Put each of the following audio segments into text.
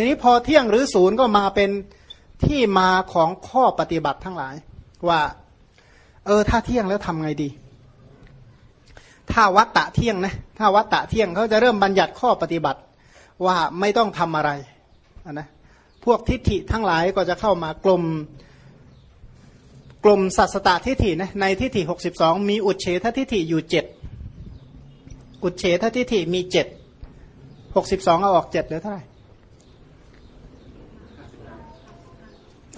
ทีนี้พอเที่ยงหรือศูนย์ก็มาเป็นที่มาของข้อปฏิบัติทั้งหลาย ว่า เออ ถ้าเที่ยงแล้วทำไงดี ถ้าวัตตะเที่ยงนะถ้าวัตตะเที่ยงเขาจะเริ่มบัญญัติข้อปฏิบัติ ว่าไม่ต้องทำอะไรนะพวกทิฏฐิทั้งหลายก็จะเข้ามากลมกลมสัสตตทิฏฐินะในทิฏฐิหกสิบสองมีอุเฉททิฏฐิอยู่เจ็ดอุเฉททิฏฐิมีเจ็ดหกสิบสองเอาออกเจ็ดเหลือเท่าไหร่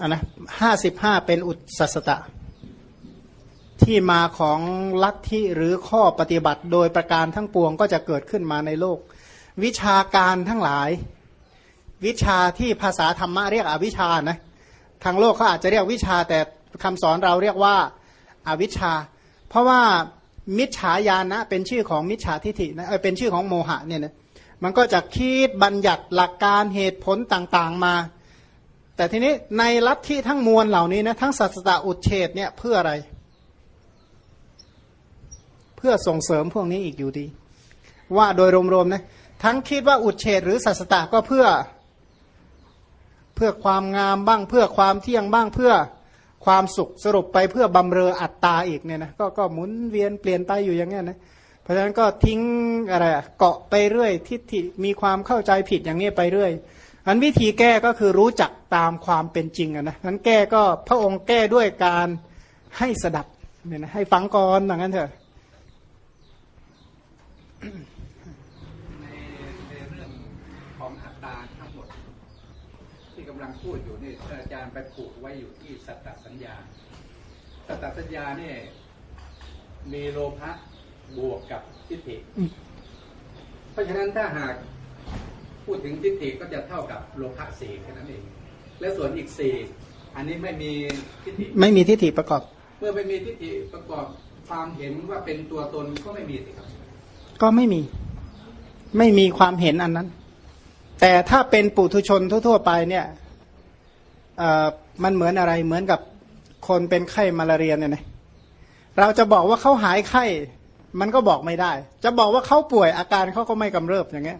อันนะห้าสิบห้าเป็นอุสัสตะ ที่มาของลัทธิหรือข้อปฏิบัติโดยประการทั้งปวงก็จะเกิดขึ้นมาในโลก วิชาการทั้งหลาย วิชาที่ภาษาธรรมะเรียกอวิชานะทางโลกเขาอาจจะเรียกวิชาแต่คำสอนเราเรียกว่าอาวิชชา เพราะว่ามิจฉาญาณะเป็นชื่อของมิจฉาทิฏฐินะเป็นชื่อของโมหะเนี่ยนะมันก็จะคิดบัญญัติหลักการเหตุผลต่างๆมา แต่ทีนี้ในลัทธิทั้งมวลเหล่านี้นะทั้งสัสตะอุเฉดเนี่ยเพื่ออะไร เพื่อส่งเสริมพวกนี้อีกอยู่ดี ว่าโดยรวมๆนะทั้งคิดว่าอุเฉดหรือสัสตะก็เพื่อ เพื่อความงามบ้าง เพื่อความเที่ยงบ้างเพื่อความสุขสรุปไปเพื่อบำเรออัตตาอีกเนี่ยนะก็ก็หมุนเวียนเปลี่ยนไปอยู่อย่างเงี้ยนะเพราะฉะนั้นก็ทิ้งอะไรเกาะไปเรื่อยทิฏฐิมีความเข้าใจผิดอย่างนี้ไปเรื่อย อันวิธีแก้ก็คือรู้จักตามความเป็นจริงอะนะนั้นแก้ก็พระองค์แก้ด้วยการให้สดับเนี่ยนะให้ฟังก่อนอย่างนั้นเถอะที่กำลังพูดอยู่นี่อาจารย์ไปผูกไว้อยู่ที่สัตตสัญญา สัตตสัญญาเนี่ยมีโลภะบวกกับทิฏฐิ เพราะฉะนั้นถ้าหาก พูดถึงทิฏฐิก็จะเท่ากับโลภะสี่แค่นั้นเอง และส่วนอีกสี่อันนี้ไม่มีทิฏฐิไม่มีทิฏฐิประกอบ เมื่อไม่มีทิฏฐิประกอบความเห็นว่าเป็นตัวตนก็ไม่มีสิครับ ก็ไม่มี ไม่มีความเห็นอันนั้น แต่ถ้าเป็นปุถุชนทั่ว ๆ ไปเนี่ยมันเหมือนอะไรเหมือนกับคนเป็นไข้มาลาเรียเนี่ยนะเราจะบอกว่าเขาหายไข้ มันก็บอกไม่ได้ จะบอกว่าเขาป่วยอาการเขาก็ไม่กำเริบอย่างเงี้ย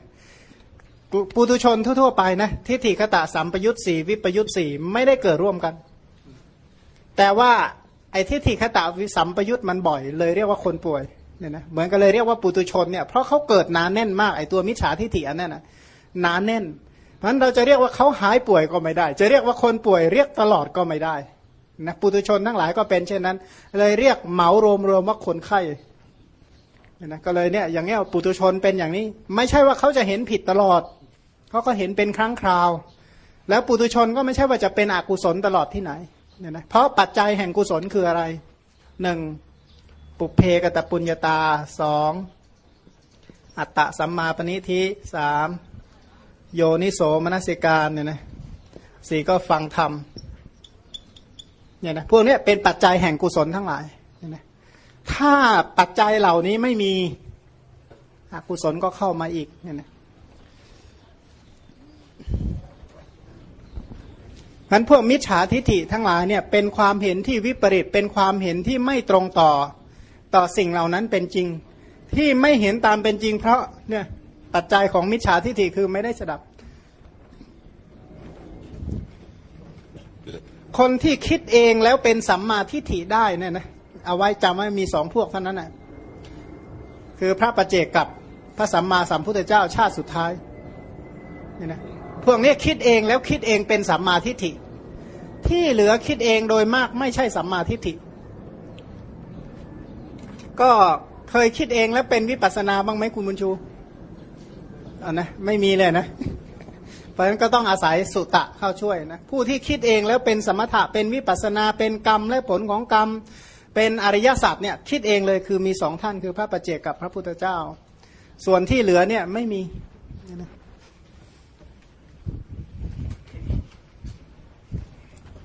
ปุถุชนทั่วๆไปนะทิฏฐิคตะสัมปยุตสี่วิปยุตสี่ไม่ได้เกิดร่วมกัน แต่ว่าไอ้ทิฏฐิคตะวิสัมปยุตมันบ่อยเลยเรียกว่าคนป่วยเนี่ยนะเหมือนกันเลยเรียกว่าปุตุชนเนี่ยเพราะเขาเกิดนานแน่นมากไอ้ตัวมิจฉาทิฏฐิอันนั้นนะหนานแน่นเพราะนั้นเราจะเรียกว่าเขาหายป่วยก็ไม่ได้ จะเรียกว่าคนป่วยเรียกตลอดก็ไม่ได้นะปุถุชนทั้งหลายก็เป็นเช่นนั้น เลยเรียกเหมารวมรวมว่าคนไข้นะก็เลยเนี่ยอย่างเงี้ยปุถุชนเป็นอย่างนี้ ไม่ใช่ว่าเขาจะเห็นผิดตลอด เขาก็เห็นเป็นครั้งคราว แล้วปุถุชนก็ไม่ใช่ว่าจะเป็นอกุศลตลอดที่ไหนเนี่ยนะเพราะปัจจัยแห่งกุศลคืออะไรหนึ่งปุเพกตปุญญาตาสองอัตตะสัมมาปณิทิสามโยนิโสมนสิการเนี่ยนะสี่ก็ฟังธรรมเนี่ยนะพวกนี้เป็นปัจจัยแห่งกุศลทั้งหลายเนี่ยนะถ้าปัจจัยเหล่านี้ไม่มีอกุศลก็เข้ามาอีกเนี่ยนะ นันพวกมิจฉาทิฐิทั้งหลายเนี่ยเป็นความเห็นที่วิปริตเป็นความเห็นที่ไม่ตรงต่อต่อสิ่งเหล่านั้นเป็นจริง ที่ไม่เห็นตามเป็นจริง เพราะเนี่ยปัจจัยของมิจฉาทิฏฐิคือไม่ได้สดับ คนที่คิดเองแล้วเป็นสัมมาทิฏฐิได้เนี่ยนะเอาไว้จำไว้มีสองพวกเท่านั้นนะคือพระประเจกกับพระสัมมาสัมพุทธเจ้าชาติสุดท้ายเนี่ยนะพวกนี้คิดเองแล้วคิดเองเป็นสัมมาทิฏฐิ ที่เหลือคิดเองโดยมากไม่ใช่สัมมาทิฏฐิ ก็เคยคิดเองแล้วเป็นวิปัสนาบ้างไหมคุณบุญชูอันะไม่มีเลยนะเพราะฉะนั้นก็ต้องอาศัยสุตะเข้าช่วยนะผู้ที่คิดเองแล้วเป็นสมถะเป็นวิปัสนาเป็นกรรมและผลของกรรม เป็นอริยสัจเนี่ยคิดเองเลยคือมีสองท่านคือพระประเจกกับพระพุทธเจ้า ส่วนที่เหลือเนี่ยไม่มี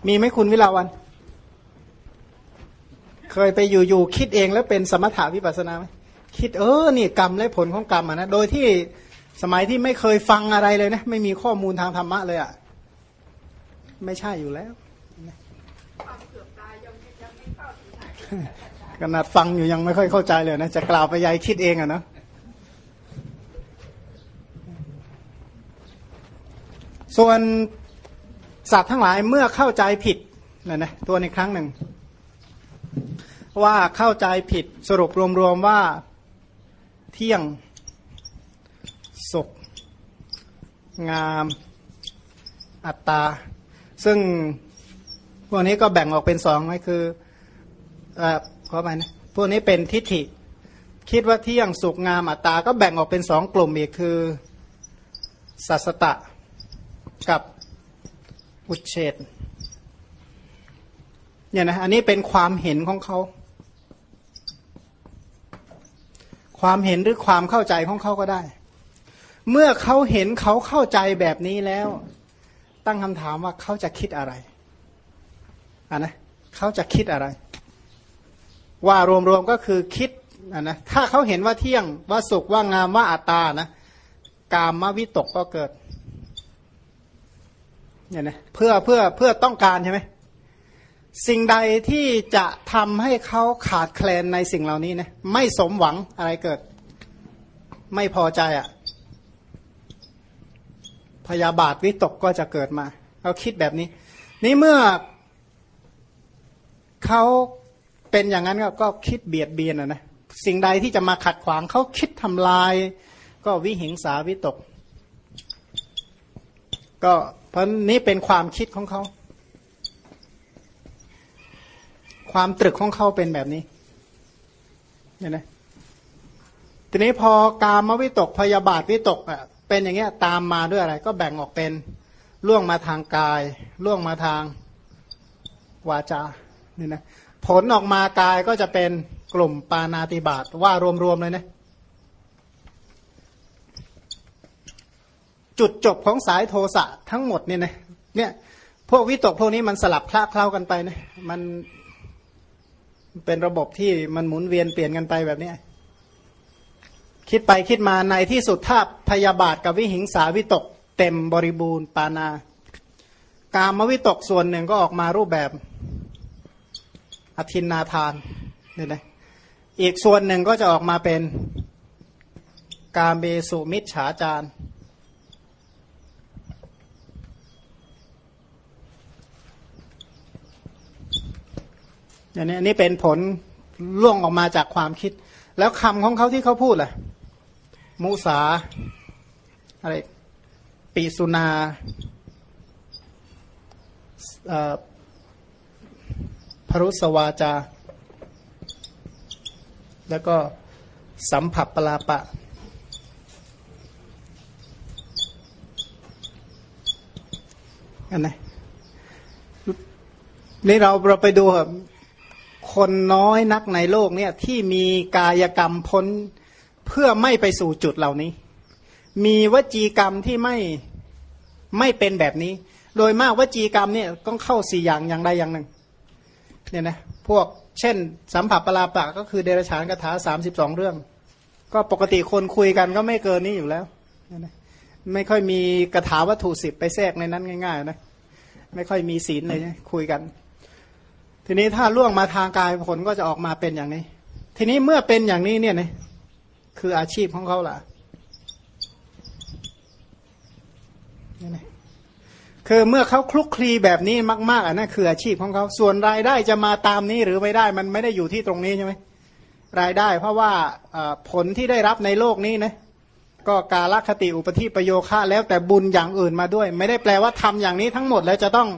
มีไหมคุณวิลาวัน เคยไปอยู่ๆคิดเองแล้วเป็นสมถะวิปัสนาไหมคิดเออนี่กรรมและผลของกรรมอะนะโดยที่สมัยที่ไม่เคยฟังอะไรเลยนะไม่มีข้อมูลทางธรรมะเลยอะ่ะไม่ใช่อยู่แล้วขนาดฟังอยู่ยังไม่ค่อยเข้าใจเลยนะจะกล่าวไปยายคิดเองอะนะส่วน สัตว์ทั้งหลายเมื่อเข้าใจผิดนะนะตัวในครั้งหนึ่ง ว่าเข้าใจผิดสรุปรวมๆว่าเที่ยงสุข งาม อัตตา ซึ่งพวกนี้ก็แบ่งออกเป็นสองไว้คืออขอไปนะพวกนี้เป็นทิฏฐิ คิดว่าเที่ยงสุขงามอัตตา ก็แบ่งออกเป็นสองกลุ่มอีกคือสัสตะกับ อุเฉดเนี่ยนะอันนี้เป็นความเห็นของเขา ความเห็นหรือความเข้าใจของเขาก็ได้ เมื่อเขาเห็นเขาเข้าใจแบบนี้แล้ว ตั้งคำถามว่าเขาจะคิดอะไรอะนะเขาจะคิดอะไร ว่ารวมๆก็คือคิดอะนะถ้าเขาเห็นว่าเที่ยงว่าสุขว่างามว่าอัตตานะกามวิตกก็เกิด เนี่ยนะเพื่อเพื่อเพื่อต้องการใช่ไหมสิ่งใดที่จะทำให้เขาขาดแคลนในสิ่งเหล่านี้นะไม่สมหวังอะไรเกิด ไม่พอใจอะ่ะ พยาบาทวิตกก็จะเกิดมาเขาคิดแบบนี้ นี่เมื่อเขาเป็นอย่างนั้นก็คิดเบียดเบียนอะนะสิ่งใดที่จะมาขัดขวางเขาคิดทำลาย ก็วิหิงสาวิตก ก็ เพราะนี้เป็นความคิดของเขา ความตรึกของเขาเป็นแบบนี้เห็นไหมทีนี้พอกามวิตกพยาบาทวิตกอะเป็นอย่างเงี้ยตามมาด้วยอะไร ก็แบ่งออกเป็นล่วงมาทางกาย ล่วงมาทางวาจาเนี่ยนะผลออกมากายก็จะเป็นกลุ่มปานาติบาตว่ารวมๆเลยนะ จุดจบของสายโทสะทั้งหมดเนี่ยนะเนี่ยพวกวิตกพวกนี้มันสลับคลาเคล้ากันไปนะมันเป็นระบบที่มันหมุนเวียนเปลี่ยนกันไปแบบนี้คิดไปคิดมาในที่สุดถ้าพยาบาทกับวิหิงสาวิตก เต็มบริบูรณ์ปานา การมวิตกส่วนหนึ่งก็ออกมารูปแบบอธินนาทานเนี่ยนะอีกส่วนหนึ่งก็จะออกมาเป็น กามเบสุมิจฉาจารย่างนี้อันนี้เป็นผลล่วงออกมาจากความคิด แล้วคำของเขาที่เขาพูดล่ะ มุสาอะไรปีสุนาพรุสวาจา แล้วก็สัมผัสปลาปะอันไหนนี่เราเราไปดูครับ คนน้อยนักในโลกเนี่ยที่มีกายกรรมพ้นเพื่อไม่ไปสู่จุดเหล่านี้ มีวจีกรรมที่ไม่ไม่เป็นแบบนี้ โดยมากวจีกรรมเนี่ยต้องเข้าสี่อย่างอย่างใดอย่างหนึ่งเนี่ยนะพวกเช่น สัมผัสปลาปะก็คือเดรฉานคาถาสามสิบสองเรื่อง ก็ปกติคนคุยกันก็ไม่เกินนี้อยู่แล้วเนี่ยนะไม่ค่อยมีคาถาวัตถุสิบไปแทรกในนั้นง่าย ๆ นะ ไม่ค่อยมีศีลเลยนะคุยกัน ทีนี้ถ้าล่วงมาทางกายผลก็จะออกมาเป็นอย่างนี้ ทีนี้เมื่อเป็นอย่างนี้เนี่ยนะคืออาชีพของเขาล่ะนี่นะคือเมื่อเขาคลุกคลีแบบนี้มาก ๆอะนั่นคืออาชีพของเขาส่วนรายได้จะมาตามนี้หรือไม่ได้มันไม่ได้อยู่ที่ตรงนี้ใช่ไหมรายได้ เพราะว่าผลที่ได้รับในโลกนี้นะก็กาลคติอุปธิประโยคะแล้วแต่บุญอย่างอื่นมาด้วย ไม่ได้แปลว่าทำอย่างนี้ทั้งหมดแล้วจะต้อง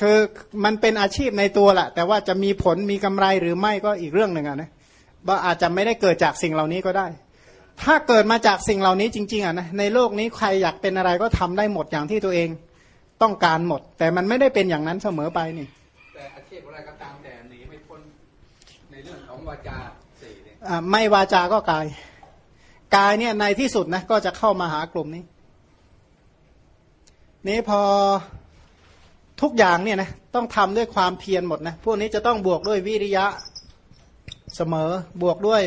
คือมันเป็นอาชีพในตัวแหละแต่ว่าจะมีผลมีกำไรหรือไม่ก็อีกเรื่องหนึ่งอะนะว่าอาจจะไม่ได้เกิดจากสิ่งเหล่านี้ก็ได้ ถ้าเกิดมาจากสิ่งเหล่านี้จริงๆอะนะในโลกนี้ใครอยากเป็นอะไรก็ทำได้หมดอย่างที่ตัวเองต้องการหมด แต่มันไม่ได้เป็นอย่างนั้นเสมอไปนี่แต่อาชีพอะไรก็ตามแต่หนีไม่พ้นในเรื่องของวาจาสี่เนี่ยไม่วาจาก็กาย กายเนี่ยในที่สุดนะก็จะเข้ามาหากลุ่มนี้ นี้พอ ทุกอย่างเนี่ยนะต้องทำด้วยความเพียรหมดนะพวกนี้จะต้องบวกด้วยวิริยะเสมอบวกด้วย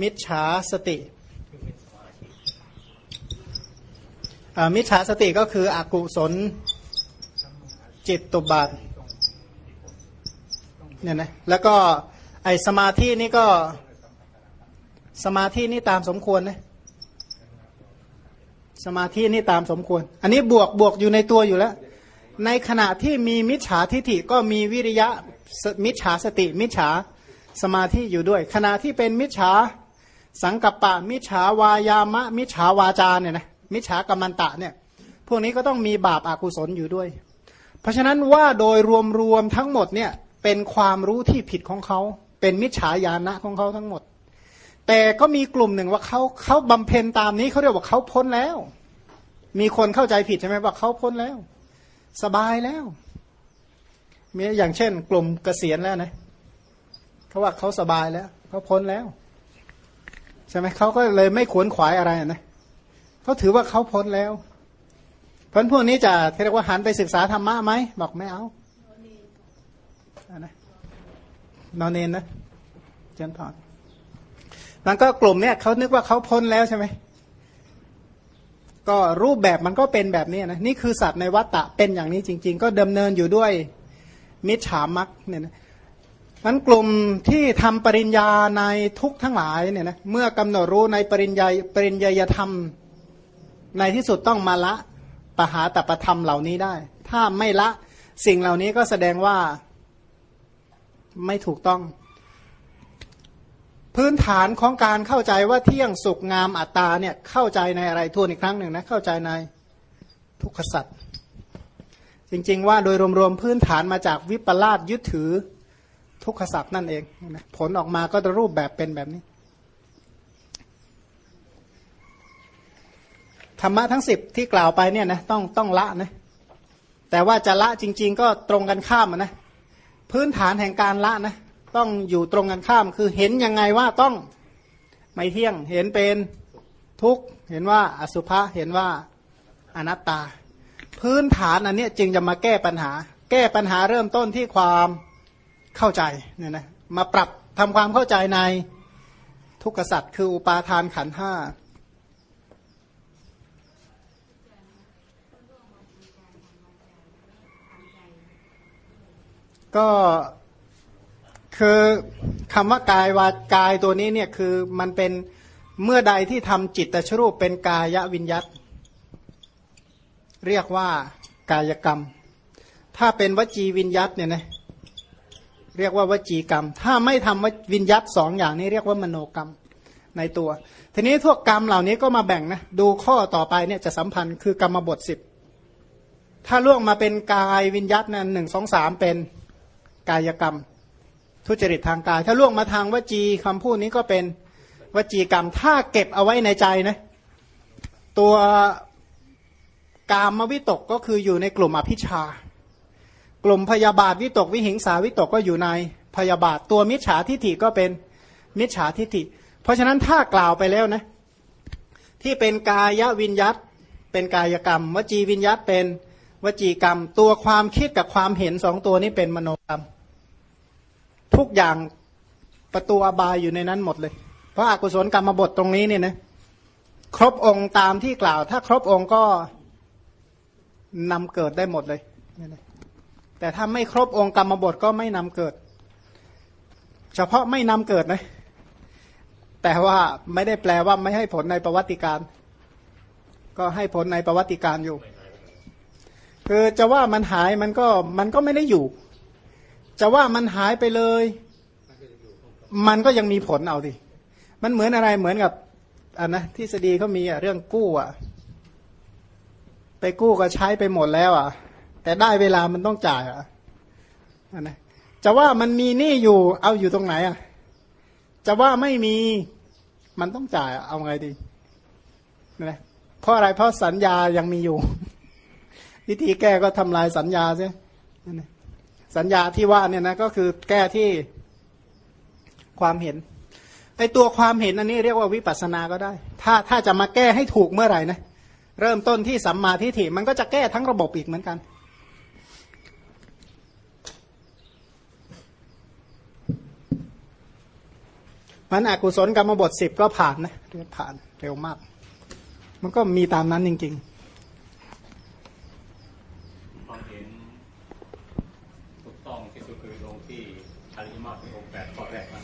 มิจฉาสติมิจฉาสติก็คืออกุศลจิตตุบาทเนี่ยนะแล้วก็ไอสมาธินี่ก็สมาธินี่ตามสมควรนะสมาธินี่ตามสมควร อันนี้บวกบวกอยู่ในตัวอยู่แล้ว ในขณะที่มีมิจฉาทิฐิก็มีวิริยะมิจฉาสติ มิจฉาสมาธิอยู่ด้วย ขณะที่เป็นมิจฉาสังกัปปะ มิจฉาวายามะ มิจฉาวาจาเนี่ยนะมิจฉากรรมันตะเนี่ยพวกนี้ก็ต้องมีบาปอากุศลอยู่ด้วย เพราะฉะนั้นว่าโดยรวมๆทั้งหมดเนี่ยเป็นความรู้ที่ผิดของเขา เป็นมิจฉาญาณะของเขาทั้งหมด แต่ก็มีกลุ่มหนึ่งว่าเขาเขาบำเพ็ญตามนี้เขาเรียกว่าเขาพ้นแล้ว มีคนเข้าใจผิดใช่ไหมว่าเขาพ้นแล้ว สบายแล้วมีอย่างเช่น กลุ่มเกษียณแล้วนะเขาว่าเขาสบายแล้วเขาพ้นแล้วใช่ไหมเขาก็เลยไม่ขวนขวายอะไรนะเขาถือว่าเขาพ้นแล้วเพราะพวกนี้จะเรียกว่าหันไปศึกษาธรรมะไหมบอกไม่เอาอะนะนอนเนนนะเจนพอมันก็กลุ่มเนี้ยเขานึกว่าเขาพ้นแล้วใช่ไหม ก็รูปแบบมันก็เป็นแบบนี้นะนี่คือสัตว์ในวัฏฏะเป็นอย่างนี้จริง ๆ ก็ดำเนินอยู่ด้วยมิจฉามักเนี่ยนะนั้นกลุ่มที่ทำปริญญาในทุกทั้งหลายเนี่ยนะเมื่อกำหนดรู้ในปริญญาปริญญาธรรม ในที่สุดต้องมาละปหาตประธรรมเหล่านี้ได้ ถ้าไม่ละสิ่งเหล่านี้ก็แสดงว่าไม่ถูกต้อง พื้นฐานของการเข้าใจว่าเที่ยงสุขงามอัตตาเนี่ยเข้าใจในอะไรทวนอีกครั้งหนึ่งนะเข้าใจในทุกขสัตว์จริง ๆ ว่าโดยรวมๆพื้นฐานมาจากวิปลาสยึดถือทุกขสัตว์นั่นเองผลออกมาก็จะรูปแบบเป็นแบบนี้ ธรรมะทั้งสิบที่กล่าวไปเนี่ยนะต้องต้องละนะแต่ว่าจะละจริง ๆ ก็ตรงกันข้ามนะพื้นฐานแห่งการละนะ ต้องอยู่ตรงกันข้าม คือเห็นยังไงว่าต้องไม่เที่ยง เห็นเป็นทุกข์เห็นว่าอสุภะเห็นว่าอนัตตา พื้นฐานอันนี้จึงจะมาแก้ปัญหา แก้ปัญหาเริ่มต้นที่ความเข้าใจเนี่ยนะมาปรับทำความเข้าใจในทุกขสัตว์คืออุปาทานขันห้าก็ คือคำว่ากายวากายตัวนี้เนี่ยคือมันเป็นเมื่อใดที่ทำจิตตชรูปเป็นกายวิญญัตเรียกว่ากายกรรม ถ้าเป็นวจีวิญญัตเนี่ยนะเรียกว่าวจีกรรม ถ้าไม่ทำวิญญัตสองอย่างนี้เรียกว่ามโนกรรมในตัว ทีนี้พวกกรรมเหล่านี้ก็มาแบ่งนะดูข้อต่อไปเนี่ยจะสัมพันธ์คือกรรมบทสิบถ้าล่วงมาเป็นกายวิญญัตนั้นหนึ่งสองสามเป็นกายกรรม ทุจริตทางกาย ถ้าล่วงมาทางวจีคำพูดนี้ก็เป็นวจีกรรม ถ้าเก็บเอาไว้ในใจนะ ตัวกามวิตกก็คืออยู่ในกลุ่มอภิชา กลุ่มพยาบาทวิตกวิหิงสาวิตกก็อยู่ในพยาบาท ตัวมิจฉาทิฐิก็เป็นมิจฉาทิฐิ เพราะฉะนั้นถ้ากล่าวไปแล้วนะ ที่เป็นกายวิญยัตเป็นกายกรรม วจีวิญยัตเป็นวจีกรรม ตัวความคิดกับความเห็นสองตัวนี้เป็นมโนกรรม ทุกอย่างประตูอบายอยู่ในนั้นหมดเลย เพราะอากุศลกรรมบทตรงนี้เนี่ยนะครบองค์ตามที่กล่าว ถ้าครบองค์ก็นำเกิดได้หมดเลย แต่ถ้าไม่ครบองค์กรรมบทก็ไม่นำเกิด เฉพาะไม่นำเกิดนะ แต่ว่าไม่ได้แปลว่าไม่ให้ผลในประวัติการ ก็ให้ผลในประวัติการอยู่ คือจะว่ามันหายมันก็มันก็ไม่ได้อยู่ จะว่ามันหายไปเลย มันก็ยังมีผลเอาดิมันเหมือนอะไรเหมือนกับอันนะทฤษฎีเขามีอะเรื่องกู้อะไปกู้ก็ใช้ไปหมดแล้วอะ แต่ได้เวลามันต้องจ่ายอะนะจะว่ามันมีหนี้อยู่เอาอยู่ตรงไหนอะ จะว่าไม่มีมันต้องจ่ายเอาไงดีนะเพราะอะไรเพราะสัญญายังมีอยู่ วิธีแก้ก็ทำลายสัญญาใช่ สัญญาที่ว่าเนี่ยนะก็คือแก้ที่ความเห็นไอตัวความเห็นอันนี้เรียกว่าวิปัสสนาก็ได้ ถ้าถ้าจะมาแก้ให้ถูกเมื่อไหร่นะเริ่มต้นที่สัมมาทิฏฐิมันก็จะแก้ทั้งระบบอีกเหมือนกัน มันอกุศลกรรมบทสิบก็ผ่านนะเรียกผ่านเร็วมาก มันก็มีตามนั้นจริง ๆความเห็นถูกต้องที่สุดคือลงที่อริมาเป็นองค์แปดข้อแรกนะ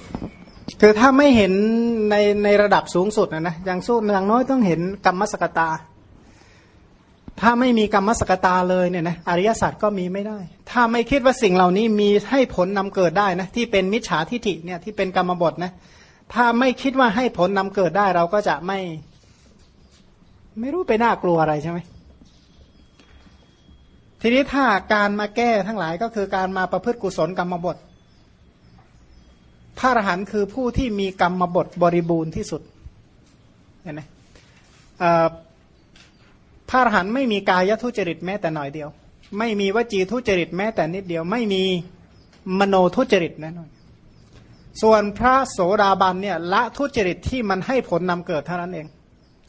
คือถ้าไม่เห็นในในระดับสูงสุดนะนะอย่างสู้อย่างน้อยต้องเห็นกรรมสกตา ถ้าไม่มีกรรมสกตาเลยเนี่ยนะอริยสัจก็มีไม่ได้ ถ้าไม่คิดว่าสิ่งเหล่านี้มีให้ผลนำเกิดได้นะที่เป็นมิจฉาทิฐิเนี่ยที่เป็นกรรมบทนะถ้าไม่คิดว่าให้ผลนำเกิดได้เราก็จะไม่ ไม่รู้ไปน่ากลัวอะไรใช่ไหมทีนี้ถ้าการมาแก้ทั้งหลายก็คือการมาประพฤติกุศลกรรมบท พระอรหันต์คือผู้ที่มีกรรมบทบริบูรณ์ที่สุดเห็นไหมพระอรหันต์ไม่มีกายทุจริตแม้แต่หน่อยเดียว ไม่มีวจีทุจริตแม้แต่นิดเดียว ไม่มีมโนทุจริตแน่นอนส่วนพระโสดาบันเนี่ยละทุจริตที่มันให้ผลนำเกิดเท่านั้นเอง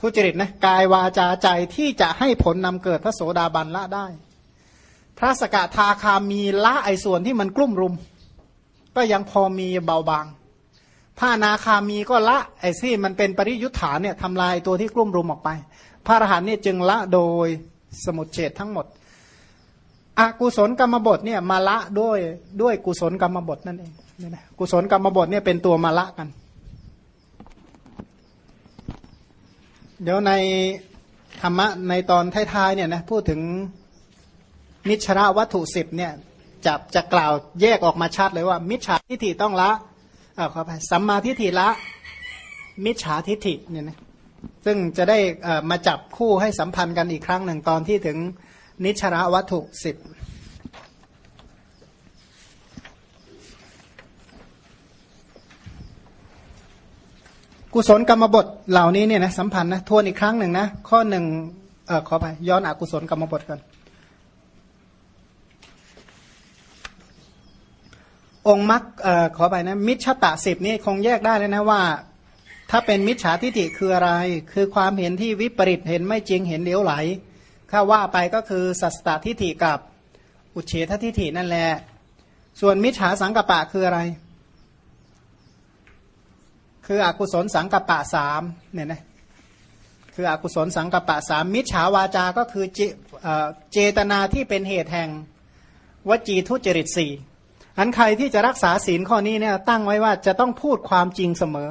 ทุจริตนะกายวาจาใจที่จะให้ผลนำเกิดพระโสดาบันละได้ พระสกทาคามีละไอส่วนที่มันกลุ่มรุม ก็ยังพอมีเบาบางพระนาคามีก็ละไอ้ที่มันเป็นปริยุทธานเนี่ยทำลายตัวที่กลุ่มรุมออกไป พระอรหันต์เนี่ยจึงละโดยสมุดเฉดทั้งหมด อกุศลกรรมบทเนี่ยมาละด้วยด้วยกุศลกรรมบทนั่นเองนี่นะกุศลกรรมบทเนี่ยเป็นตัวมาละกัน เดี๋ยวในธรรมะในตอนท้ายๆเนี่ยนะพูดถึงนิชระวัตถุสิบเนี่ย จะจะกล่าวแยกออกมาชัดเลยว่า มิจฉาทิฏฐิต้องละเออขอไปสัมมาทิฏฐิละ มิจฉาทิฏฐิเนี่ยนะซึ่งจะได้มาจับคู่ให้สัมพันธ์กันอีกครั้งหนึ่งตอนที่ถึงนิชระวัตถุสิบกุศลกรรมบทเหล่านี้เนี่ยนะสัมพันธ์นะทวนอีกครั้งหนึ่งนะ ข้อหนึ่งเออขอไปย้อนอกุศลกรรมบทกัน องค์มรรคขอไปนะมิจฉาตะสิบนี่คงแยกได้เลยนะว่า ถ้าเป็นมิจฉาทิฏฐิคืออะไร คือความเห็นที่วิปริตเห็นไม่จริงเห็นเลี้ยวไหล ถ้าว่าไปก็คือสัสตทิฏฐิกับอุเฉททิฏฐินั่นแหละ ส่วนมิจฉาสังกปะคืออะไร คืออกุศลสังกปะสามเนี่ยนะคืออกุศลสังกปะสามมิจฉาวาจาก็คือเจตนาที่เป็นเหตุแห่งวจีทุจริตสี่ อันใครที่จะรักษาศีลข้อนี้เนี่ยตั้งไว้ว่าจะต้องพูดความจริงเสมอ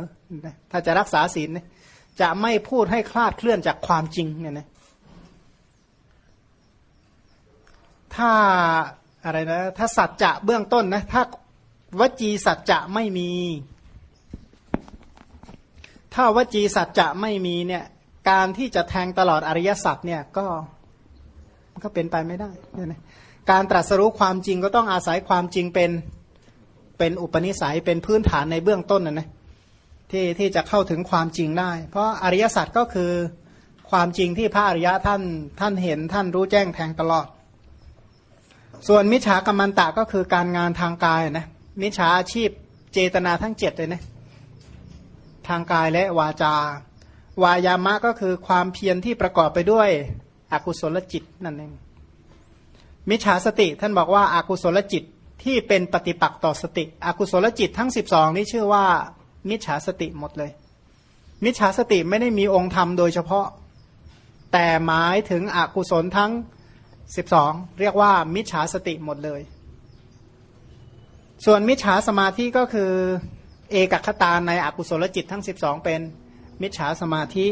ถ้าจะรักษาศีลจะไม่พูดให้คลาดเคลื่อนจากความจริงเนี่ยนะถ้าอะไรนะถ้าสัจจะเบื้องต้นนะถ้าวจีสัจจะไม่มี ถ้าวจีสัจจะไม่มีเนี่ยการที่จะแทงตลอดอริยสัจเนี่ยก็ก็เป็นไปไม่ได้เนี่ยนะ การตรัสรู้ความจริงก็ต้องอาศัยความจริงเป็นเป็นอุปนิสัยเป็นพื้นฐานในเบื้องต้นนะนะที่ที่จะเข้าถึงความจริงได้ เพราะอริยสัจก็คือความจริงที่พระอริยะท่านท่านเห็นท่านรู้แจ้งแทงตลอด ส่วนมิจฉากรรมันตะก็คือการงานทางกายนะมิจฉาอาชีพเจตนาทั้งเจ็ดเลยนะทางกายและวาจา วายามะก็คือความเพียรที่ประกอบไปด้วยอกุศลจิตนั่นเอง มิจฉาสติท่านบอกว่าอากุศลจิตที่เป็นปฏิปักษ์ต่อสติอกุศลจิตทั้งสิบสองนี้ชื่อว่า มิจฉาสติหมดเลย มิจฉาสติไม่ได้มีองค์ธรรมโดยเฉพาะ แต่หมายถึงอกุศลทั้งสิบสองเรียกว่า มิจฉาสติหมดเลย ส่วนมิจฉาสมาธิก็คือ เอกคตาในอกุศลจิตทั้งสิบสองเป็นมิจฉาสมาธิ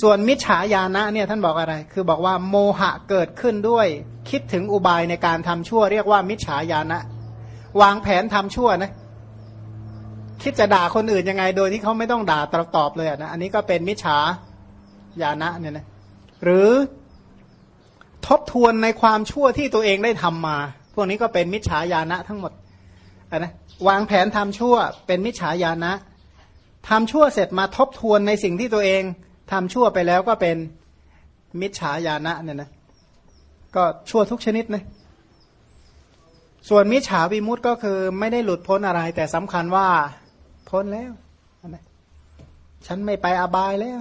ส่วนมิจฉาญาณะเนี่ยท่านบอกอะไร คือบอกว่าโมหะเกิดขึ้นด้วย คิดถึงอุบายในการทำชั่ว เรียกว่ามิจฉาญาณะ วางแผนทำชั่วนะคิดจะด่าคนอื่นยังไงโดยที่เขาไม่ต้องด่าตอบเลยนะอันนี้ก็เป็นมิจฉาญาณะเนี่ยนะหรือทบทวนในความชั่วที่ตัวเองได้ทำมา พวกนี้ก็เป็นมิจฉาญาณะทั้งหมดนะวางแผนทำชั่ว เป็นมิจฉาญาณะทำชั่วเสร็จมาทบทวนในสิ่งที่ตัวเอง ทำชั่วไปแล้วก็เป็นมิจฉาญาณะเนี่ยนะก็ชั่วทุกชนิดนะส่วนมิจฉาวิมุตต์ก็คือไม่ได้หลุดพ้นอะไร แต่สำคัญว่าพ้นแล้วนะฉันไม่ไปอบายแล้ว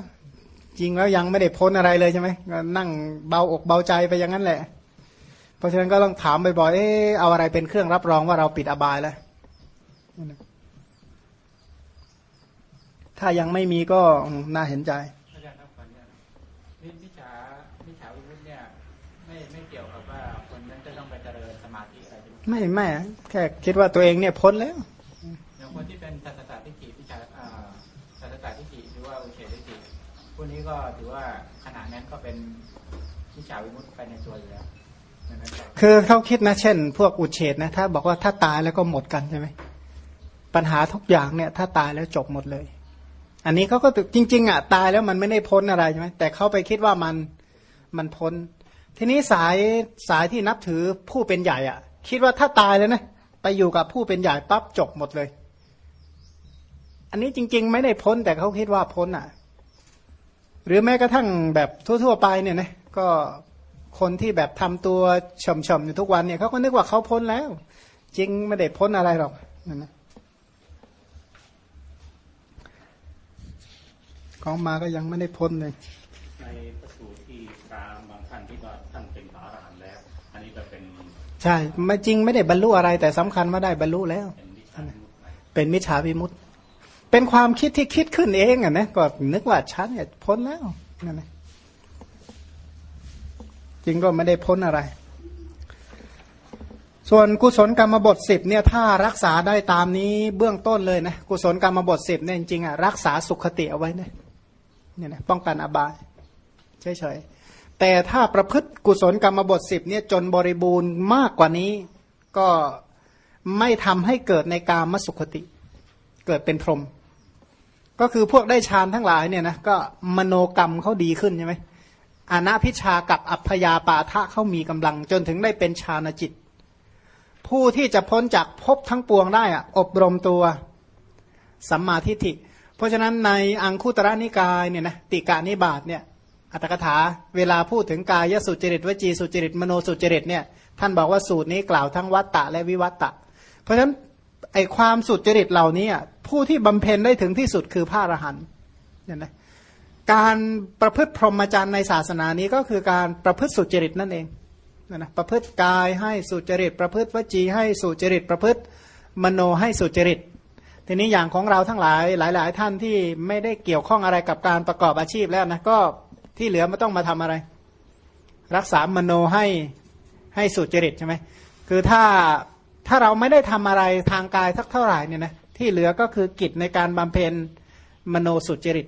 จริงแล้วยังไม่ได้พ้นอะไรเลยใช่ไหมนั่งเบาอกเบาใจไปอย่างนั้นแหละ เพราะฉะนั้นก็ต้องถามบ่อยๆเออเอาอะไรเป็นเครื่องรับรองว่าเราปิดอบายแล้วถ้ายังไม่มีก็น่าเห็นใจ ไม่ไม่แค่คิดว่าตัวเองเนี่ยพ้นแล้วอย่างคนที่เป็นสัตตทิฏฐิวิชาสัตตทิฏฐิหรือว่าอุเฉทิฏฐิพวกนี้ก็ถือว่าขณะนั้นก็เป็นวิชาวิมุตติไปในตัวอยู่แล้วดังนั้นก็คือเขาคิดนะเช่น พวกอุเฉดนะถ้าบอกว่าถ้าตายแล้วก็หมดกันใช่ไหมปัญหาทุกอย่างเนี่ย ถ้าตายแล้วจบหมดเลย อันนี้เขาก็ตึกจริง ๆอะตายแล้วมันไม่ได้พ้นอะไรใช่ไหมแต่เขาไปคิดว่ามันมันพ้น ทีนี้สายสายที่นับถือผู้เป็นใหญ่อะ คิดว่าถ้าตายแล้วนะไปอยู่กับผู้เป็นใหญ่ปั๊บจบหมดเลย อันนี้จริง ๆ ไม่ได้พ้นแต่เขาคิดว่าพ้นอะ หรือแม้กระทั่งแบบทั่ว ๆ ไปเนี่ยนะก็คนที่แบบทำตัวเฉมๆอยู่ทุกวันเนี่ยเขาก็นึกว่าเขาพ้นแล้ว จริงไม่ได้พ้นอะไรหรอกนั่นนะของมาก็ยังไม่ได้พ้นเลย ใช่ไม่จริงไม่ได้บรรลุอะไร แต่สำคัญว่าได้บรรลุแล้ว เป็นมิจฉาวิมุตติ เป็นความคิดที่คิดขึ้นเองอะนะก็นึกว่าฉันเนี่ยพ้นแล้วนั่นนะจริงก็ไม่ได้พ้นอะไร ส่วนกุศลกรรมบทสิบเนี่ยถ้ารักษาได้ตามนี้เบื้องต้นเลยนะกุศลกรรมบทสิบเนี่ยจริงๆอะรักษาสุขติเอาไว้นะเนี่ยนะป้องกันอบายเฉยๆ แต่ถ้าประพฤติกุศลกรรมบทสิบเนี่ยจนบริบูรณ์มากกว่านี้ ก็ไม่ทำให้เกิดในกามสุขติ เกิดเป็นพรหมก็คือพวกได้ฌานทั้งหลายเนี่ยนะก็มโนกรรมเขาดีขึ้นใช่ไหมอานาพิชากับอัพยาปาทะเขามีกำลังจนถึงได้เป็นฌานจิต ผู้ที่จะพ้นจากภพทั้งปวงได้อะอบรมตัวสัมมาทิฏฐิ เพราะฉะนั้นในอังคุตระนิกายเนี่ยนะติกานิบาตเนี่ย อัตถกถาเวลาพูดถึงกายสุจริตวจีสุจริตมโนสุจริตเนี่ยท่านบอกว่าสูตรนี้กล่าวทั้งวัตตะและวิวัตตะ เพราะฉะนั้นไอความสุจริตเหล่านี้อะผู้ที่บำเพ็ญได้ถึงที่สุดคือพระอรหันต์เนี่ยนะการประพฤติพรหมจรรย์ในศาสนานี้ก็คือการประพฤติสุจริตนั่นเองนะนะประพฤติกายให้สุจริต ประพฤติวจีให้สุจริต ประพฤติมโนให้สุจริต ทีนี้อย่างของเราทั้งหลายหลาย ๆ ท่านที่ไม่ได้เกี่ยวข้องอะไรกับการประกอบอาชีพแล้วนะก็ ที่เหลือไม่ต้องมาทำอะไร รักษามโนให้ให้สุจริตใช่ไหมคือถ้าถ้าเราไม่ได้ทำอะไรทางกายสักเท่าไหร่เนี่ยนะที่เหลือก็คือกิจในการบำเพ็ญมโนสุจริต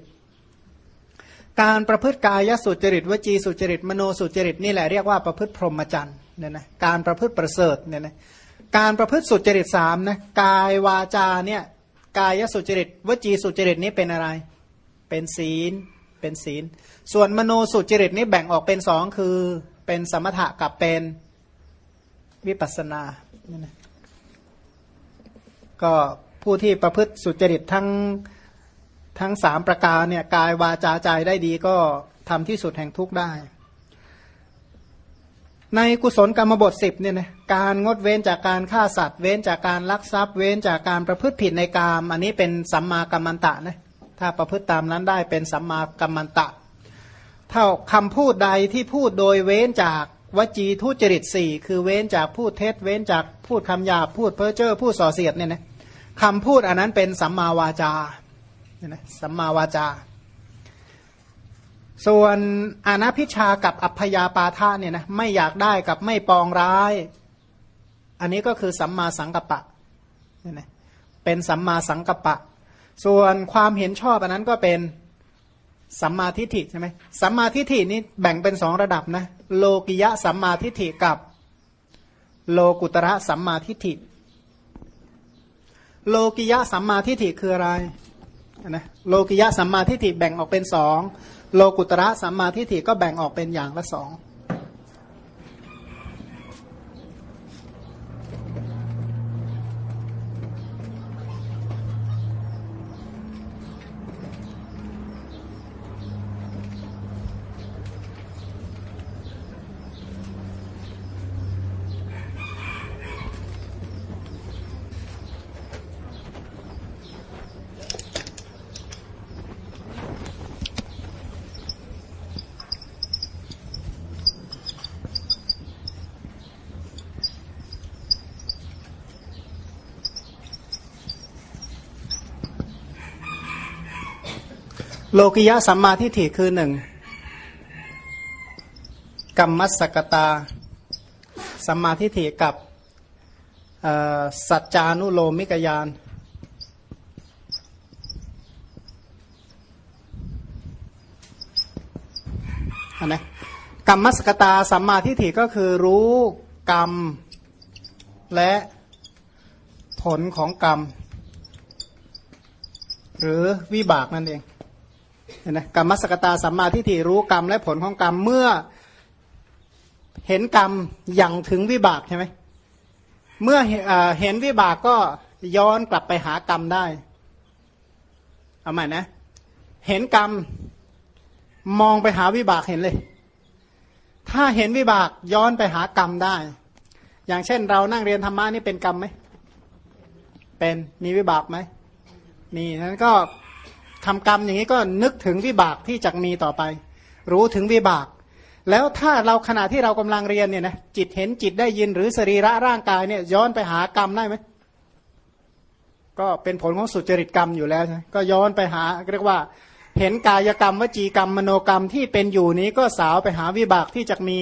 การประพฤติกายสุจริตวจีสุจริต มโนสุจริตนี่แหละเรียกว่าประพฤติพรหมจรรย์เนี่ยนะการประพฤติประเสริฐเนี่ยนะการประพฤติสุจริตสามนะกายวาจาเนี่ยกายสุจริต วจีสุจริตนี้เป็นอะไร เป็นศีล เป็นศีล ส่วนมโนสุจริตนี้แบ่งออกเป็นสองคือเป็นสมถะกับเป็นวิปัสสนานก็ผู้ที่ประพฤติสุจริตทั้งทั้งสามประการเนี่ยกายวาจาใจได้ดีก็ทำที่สุดแห่งทุกข์ได้ ในกุศลกรรมบทสิบเนี่ยนะการงดเว้นจากการฆ่าสัตว์ เว้นจากการลักทรัพย์ เว้นจากการประพฤติผิดในกาม อันนี้เป็นสัมมากัมมันตะนะ ถ้าประพฤติตามนั้นได้เป็นสัมมากัมมันตะ เท่าคำพูดใดที่พูดโดยเว้นจากวจีทุจริตสี่คือเว้นจากพูดเท็จ เว้นจากพูดคำหยาบพูดเพ้อเจ้อพูดส่อเสียดเนี่ยนะคำพูดอันนั้นเป็นสัมมาวาจาเนี่ยนะสัมมาวาจา ส่วนอนัพิชากับอัพยาปาทะเนี่ยนะไม่อยากได้กับไม่ปองร้าย อันนี้ก็คือสัมมาสังกัปปะเนี่ยนะเป็นสัมมาสังกัปปะ ส่วนความเห็นชอบอันนั้นก็เป็นสัมมาทิฏฐิใช่ไหมสัมมาทิฏฐินี้แบ่งเป็นสองระดับนะโลกิยะสัมมาทิฏฐิกับโลกุตระสัมมาทิฏฐิ โลกิยะสัมมาทิฏฐิคืออะไรนะโลกิยะสัมมาทิฏฐิแบ่งออกเป็นสองโลกุตระสัมมาทิฏฐิก็แบ่งออกเป็นอย่างละสอง โลกิยะสัมมาทิฏฐิคือหนึ่งกรรมสกตา สัมมาทิฏฐิกับสัจจานุโลมิกยานนะกรรมสกตาสัมมาทิฏฐิก็คือรู้กรรมและผลของกรรม หรือวิบากนั่นเอง นไหมกรรมสกตาสัมมาทิฏฐิรู้กรรมและผลของกรรมเมื่อเห็นกรรมอย่างถึงวิบากใช่ไหมเมื่อเห็นวิบากก็ย้อนกลับไปหากรรมได้เอาใหม่นะ เห็นกรรมมองไปหาวิบากเห็นเลย ถ้าเห็นวิบากย้อนไปหากรรมได้ อย่างเช่นเรานั่งเรียนธรรมะนี่เป็นกรรมไหมเป็นมีวิบากไหมมีนั้นก็ ทำกรรมอย่างนี้ก็นึกถึงวิบากที่จะมีต่อไป รู้ถึงวิบาก แล้วถ้าเราขณะที่เรากำลังเรียนเนี่ยนะจิตเห็นจิตได้ยินหรือสรีระร่างกายเนี่ยย้อนไปหากรรมได้ไหมก็เป็นผลของสุจริตกรรมอยู่แล้วใช่ก็ย้อนไปหาเรียกว่าเห็นกายกรรมวจีกรรมมโนกรรมที่เป็นอยู่นี้ก็สาวไปหาวิบากที่จะมี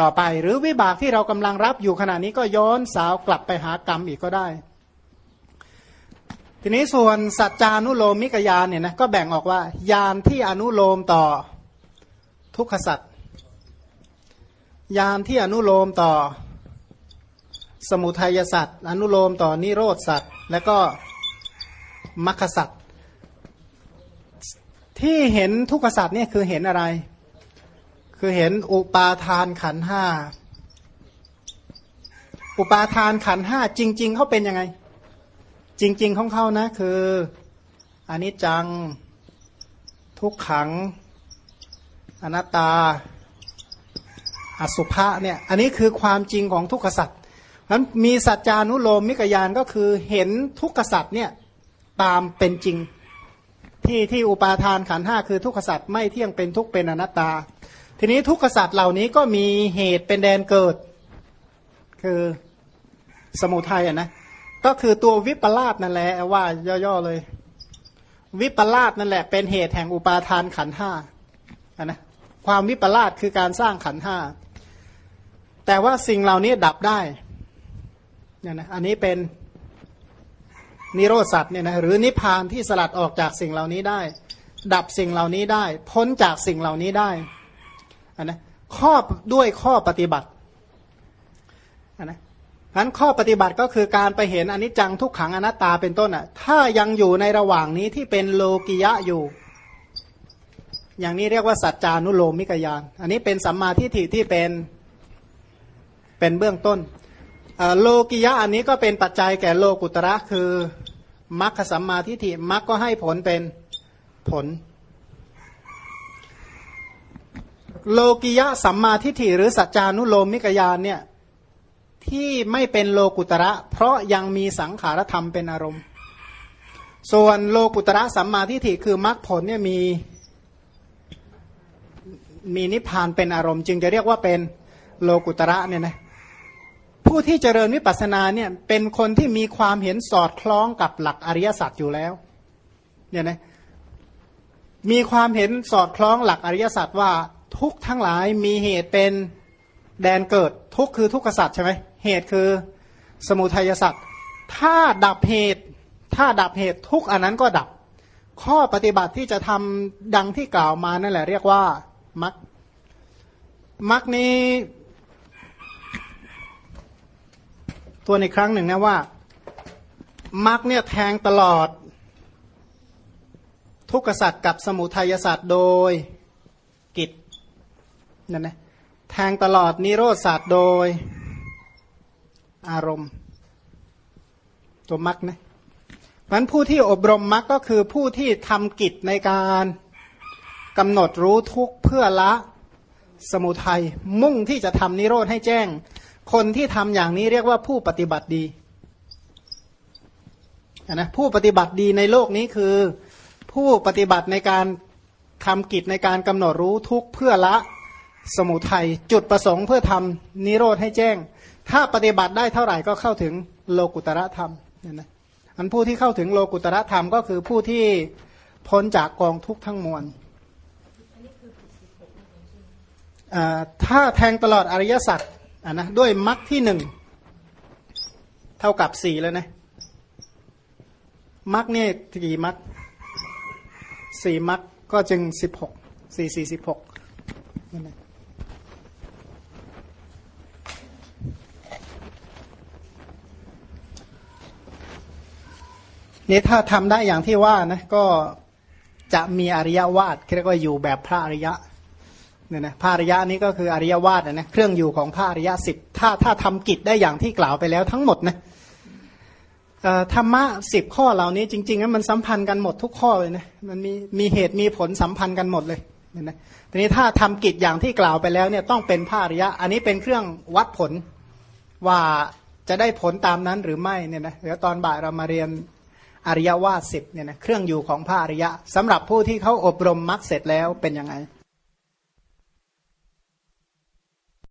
ต่อไป หรือวิบากที่เรากำลังรับอยู่ขณะนี้ก็ย้อนสาวกลับไปหากรรมอีกก็ได้ ทีนี้ส่วนสัจจานุโลมมิกยานเนี่ยนะก็แบ่งออกว่ายานที่อนุโลมต่อทุกขสัจยานที่อนุโลมต่อสมุทัยสัตว์อนุโลมต่อนิโรธสัตว์และก็มรรคสัตว์ที่เห็นทุกขสัตว์เนี่ยคือเห็นอะไร คือเห็นอุปาทานขันห้าอุปาทานขันห้าจริง ๆเขาเป็นยังไง จริง ๆ ของเขานะคืออนิจจังทุกขัง อนัตตา อสุภะเนี่ยอันนี้คือความจริงของทุกขสัตว์นั้นมีสัจจานุโลมมิกยานก็คือเห็นทุกขสัตว์เนี่ยตามเป็นจริงที่ที่อุปาทานขันห้าคือทุกขสัตว์ไม่เที่ยงเป็นทุกเป็นอนัตตา ทีนี้ทุกขสัตว์เหล่านี้ก็มีเหตุเป็นแดนเกิด คือสมุทัยอะนะ ก็คือตัววิปลาสนั่นแหละว่าย่อๆเลย วิปลาสนั่นแหละ เป็นเหตุแห่งอุปาทานขันห้าอะนะความวิปลาสคือการสร้างขันห้าแต่ว่าสิ่งเหล่านี้ดับได้เนี่ยนะอันนี้เป็นนิโรธสัตว์เนี่ยนะหรือนิพพานที่สลัดออกจากสิ่งเหล่านี้ได้ ดับสิ่งเหล่านี้ได้ พ้นจากสิ่งเหล่านี้ได้อันนะข้อด้วยข้อปฏิบัติอันนะ นั้นข้อปฏิบัติก็คือการไปเห็นอนิจจังทุกขังอนัตตาเป็นต้นอะ ถ้ายังอยู่ในระหว่างนี้ที่เป็นโลกิยะอยู่ อย่างนี้เรียกว่าสัจจานุโลมมิกยาน อันนี้เป็นสัมมาทิฏฐิที่เป็นเป็นเบื้องต้นโลกิยะอันนี้ก็เป็นปัจจัยแก่โลกุตระคือมรรคสัมมาทิฏฐิมรรคก็ให้ผลเป็นผล โลกิยะสัมมาทิฏฐิหรือสัจจานุโลมมิกยานเนี่ย ที่ไม่เป็นโลกุตระ เพราะยังมีสังขารธรรมเป็นอารมณ์ ส่วนโลกุตระสัมมาทิฏฐิคือมรรคผลเนี่ยมีมีนิพพานเป็นอารมณ์ จึงจะเรียกว่าเป็นโลกุตระเนี่ยนะผู้ที่เจริญวิปัสสนาเนี่ยเป็นคนที่มีความเห็นสอดคล้องกับหลักอริยสัจอยู่แล้วเนี่ยนะมีความเห็นสอดคล้องหลักอริยสัจว่าทุกทั้งหลายมีเหตุเป็นแดนเกิดทุกคือทุกขสัจใช่ไหม เหตุคือสมุทัยสัจถ้าดับเหตุ ถ้าดับเหตุทุกอันนั้นก็ดับ ข้อปฏิบัติที่จะทำดังที่กล่าวมานั่นแหละเรียกว่ามักมักนี้ตัวในครั้งหนึ่งนะว่ามรรคเนี่ยแทงตลอด ทุกขสัตว์กับสมุทัยสัตว์โดยกิจนั่นนะแทงตลอดนิโรธสัตว์โดย อารมณ์ ตัวมรรคนะมันผู้ที่อบรมมรรคก็คือผู้ที่ทำกิจในการกำหนดรู้ทุกเพื่อละสมุทัยมุ่งที่จะทำนิโรธให้แจ้ง คนที่ทำอย่างนี้เรียกว่าผู้ปฏิบัติดีนะผู้ปฏิบัติดีในโลกนี้คือ ผู้ปฏิบัติในการทำกิจในการกำหนดรู้ทุกเพื่อละสมุทัยจุดประสงค์เพื่อทำนิโรธให้แจ้ง ถ้าปฏิบัติได้เท่าไหร่ก็เข้าถึงโลกุตระธรรมเนี่ยนะอันผู้ที่เข้าถึงโลกุตระธรรมก็คือผู้ที่พ้นจากกองทุกข์ทั้งมวลถ้าแทงตลอดอริยสัจอะนะด้วยมรรคที่หนึ่งเท่ากับสี่แล้วนะมรรคเนี่ยกี่มรรคสี่มรรคก็จึงสิบหกสี่สี่สิบหก นี่ถ้าทำได้อย่างที่ว่านะก็จะมีอริยวาสเรียกว่าอยู่แบบพระอริยะเนี่ยนะพระอริยะนี้ก็คืออริยวาสนะเครื่องอยู่ของพระอริยะสิบถ้าถ้าทำกิจได้อย่างที่กล่าวไปแล้วทั้งหมดนะธรรมะสิบข้อเหล่านี้จริงๆแล้วมันสัมพันธ์กันหมดทุกข้อเลยนะมันมีมีเหตุมีผลสัมพันธ์กันหมดเลยเนี่ยนะทีนี้ถ้าทำกิจอย่างที่กล่าวไปแล้วเนี่ยต้องเป็นพระอริยะ อันนี้เป็นเครื่องวัดผลว่าจะได้ผลตามนั้นหรือไม่เนี่ยนะเดี๋ยวตอนบ่ายเรามาเรียน อริยวาสสิบเนี่ยนะเครื่องอยู่ของพระอริยะสำหรับผู้ที่เขาอบรมมรรคเสร็จแล้วเป็นยังไง